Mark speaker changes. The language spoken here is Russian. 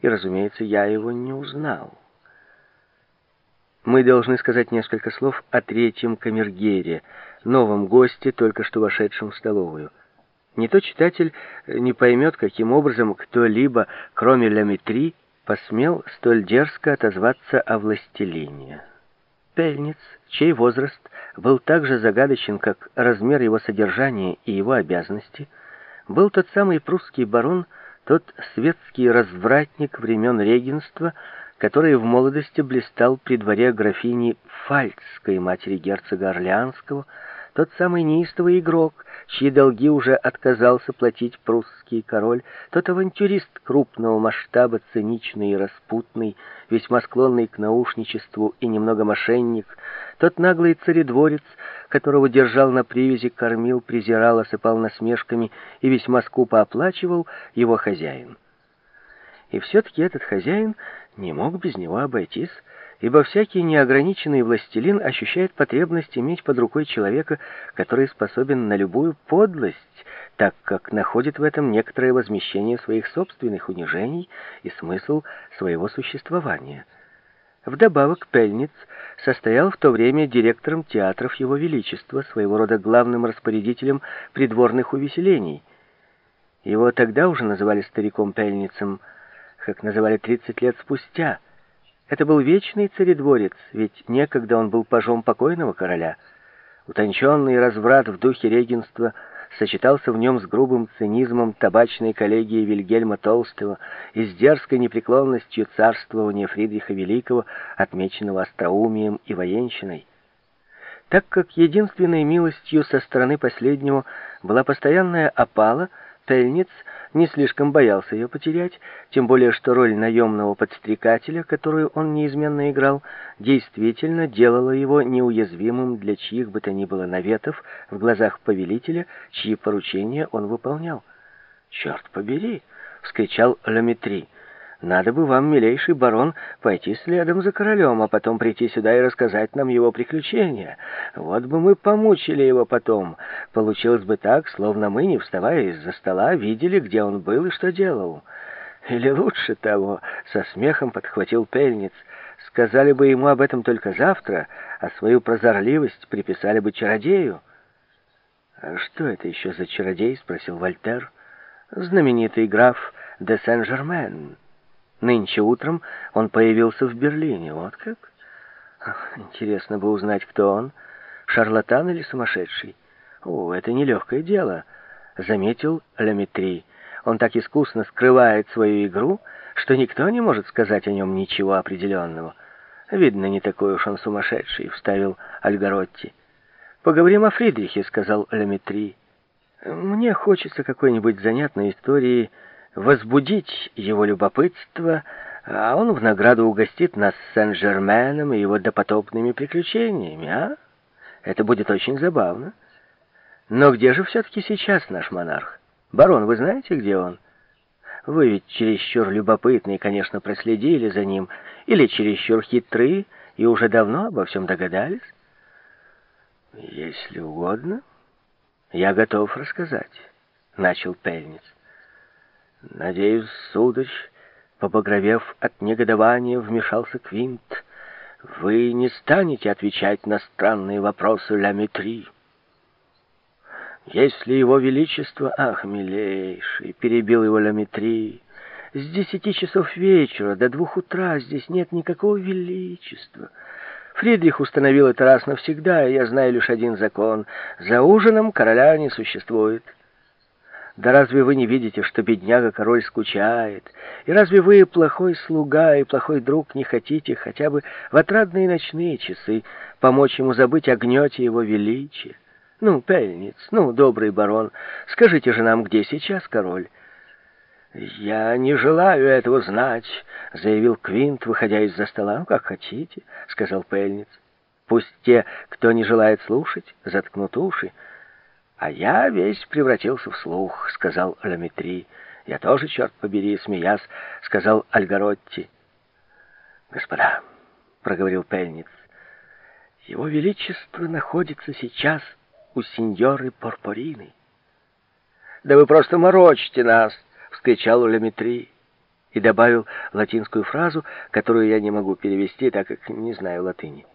Speaker 1: и, разумеется, я его не узнал. Мы должны сказать несколько слов о третьем камергере, новом госте, только что вошедшем в столовую. Не то читатель не поймет, каким образом кто-либо, кроме Ламетри, посмел столь дерзко отозваться о властелине. Пельниц, чей возраст был так же загадочен, как размер его содержания и его обязанности, был тот самый прусский барон, тот светский развратник времен регенства, который в молодости блистал при дворе графини Фальцской, матери герцога Орлеанского, тот самый неистовый игрок, чьи долги уже отказался платить прусский король, тот авантюрист крупного масштаба, циничный и распутный, весьма склонный к наушничеству и немного мошенник, тот наглый царедворец, которого держал на привязи, кормил, презирал, осыпал насмешками и весьма скупо оплачивал его хозяин. И все-таки этот хозяин не мог без него обойтись, ибо всякий неограниченный властелин ощущает потребность иметь под рукой человека, который способен на любую подлость, так как находит в этом некоторое возмещение своих собственных унижений и смысл своего существования. Вдобавок Пельниц состоял в то время директором театров Его Величества, своего рода главным распорядителем придворных увеселений. Его тогда уже называли стариком Пельницем, как называли 30 лет спустя – это был вечный царедворец, ведь некогда он был пажом покойного короля. Утонченный разврат в духе регенства сочетался в нем с грубым цинизмом табачной коллегии Вильгельма Толстого и с дерзкой непреклонностью царствования Фридриха Великого, отмеченного остроумием и военщиной. Так как единственной милостью со стороны последнего была постоянная опала, Тельниц не слишком боялся ее потерять, тем более что роль наемного подстрекателя, которую он неизменно играл, действительно делала его неуязвимым для чьих бы то ни было наветов в глазах повелителя, чьи поручения он выполнял. «Черт побери!» — вскричал Ламетри. Надо бы вам, милейший барон, пойти следом за королем, а потом прийти сюда и рассказать нам его приключения. Вот бы мы помучили его потом. Получилось бы так, словно мы, не вставая из-за стола, видели, где он был и что делал. Или лучше того, со смехом подхватил пельниц. Сказали бы ему об этом только завтра, а свою прозорливость приписали бы чародею. «А что это еще за чародей?» — спросил Вольтер. «Знаменитый граф де Сен-Жермен». Нынче утром он появился в Берлине. Вот как? Интересно бы узнать, кто он. Шарлатан или сумасшедший? О, это нелегкое дело, заметил Ламетри. Он так искусно скрывает свою игру, что никто не может сказать о нем ничего определенного. Видно, не такой уж он сумасшедший, вставил Альгаротти. «Поговорим о Фридрихе», — сказал Ламетри. «Мне хочется какой-нибудь занятной истории возбудить его любопытство, а он в награду угостит нас Сен-Жерменом и его допотопными приключениями, а? Это будет очень забавно. Но где же все-таки сейчас наш монарх? Барон, вы знаете, где он? Вы ведь чересчур любопытные, конечно, проследили за ним, или чересчур хитрые и уже давно обо всем догадались? Если угодно, я готов рассказать, — начал Пельниц. «Надеюсь, сударь, побагровев от негодования, вмешался Квинт, вы не станете отвечать на странные вопросы Ля Метри. Если его величество, ах, милейший, перебил его Ля с десяти часов вечера до двух утра здесь нет никакого величества. Фридрих установил это раз навсегда, и я знаю лишь один закон. За ужином короля не существует. Да разве вы не видите, что бедняга-король скучает? И разве вы, плохой слуга и плохой друг, не хотите хотя бы в отрадные ночные часы помочь ему забыть о гнете его величия? Ну, пельниц, ну, добрый барон, скажите же нам, где сейчас король?» «Я не желаю этого знать», — заявил Квинт, выходя из-за стола. «Ну, как хотите», — сказал Пельниц. «Пусть те, кто не желает слушать, заткнут уши». «А я весь превратился в слух», — сказал Ламетри. «Я тоже, черт побери, смеясь», — сказал Альгаротти. «Господа», — проговорил Пельниц, — «его величество находится сейчас у сеньоры Порпорины». «Да вы просто морочите нас!» — вскричал Ламетри. и добавил латинскую фразу, которую я не могу перевести, так как не знаю латыни.